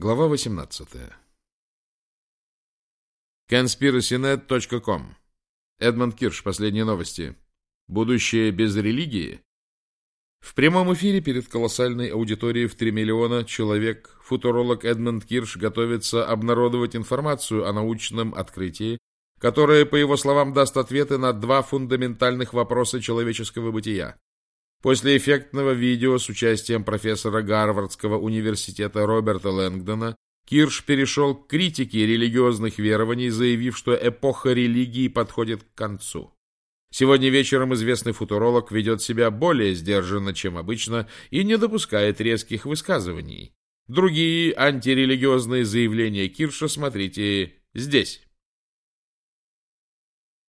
Глава 18. Conspiracynet.com. Эдмонд Кирш. Последние новости. Будущее без религии? В прямом эфире перед колоссальной аудиторией в 3 миллиона человек футуролог Эдмонд Кирш готовится обнародовать информацию о научном открытии, которое, по его словам, даст ответы на два фундаментальных вопроса человеческого бытия. После эффектного видео с участием профессора Гарвардского университета Роберта Лэнгдона Кирш перешел к критике религиозных верований, заявив, что эпоха религии подходит к концу. Сегодня вечером известный футуролог ведет себя более сдержанно, чем обычно, и не допускает резких высказываний. Другие антирелигиозные заявления Кирша смотрите здесь.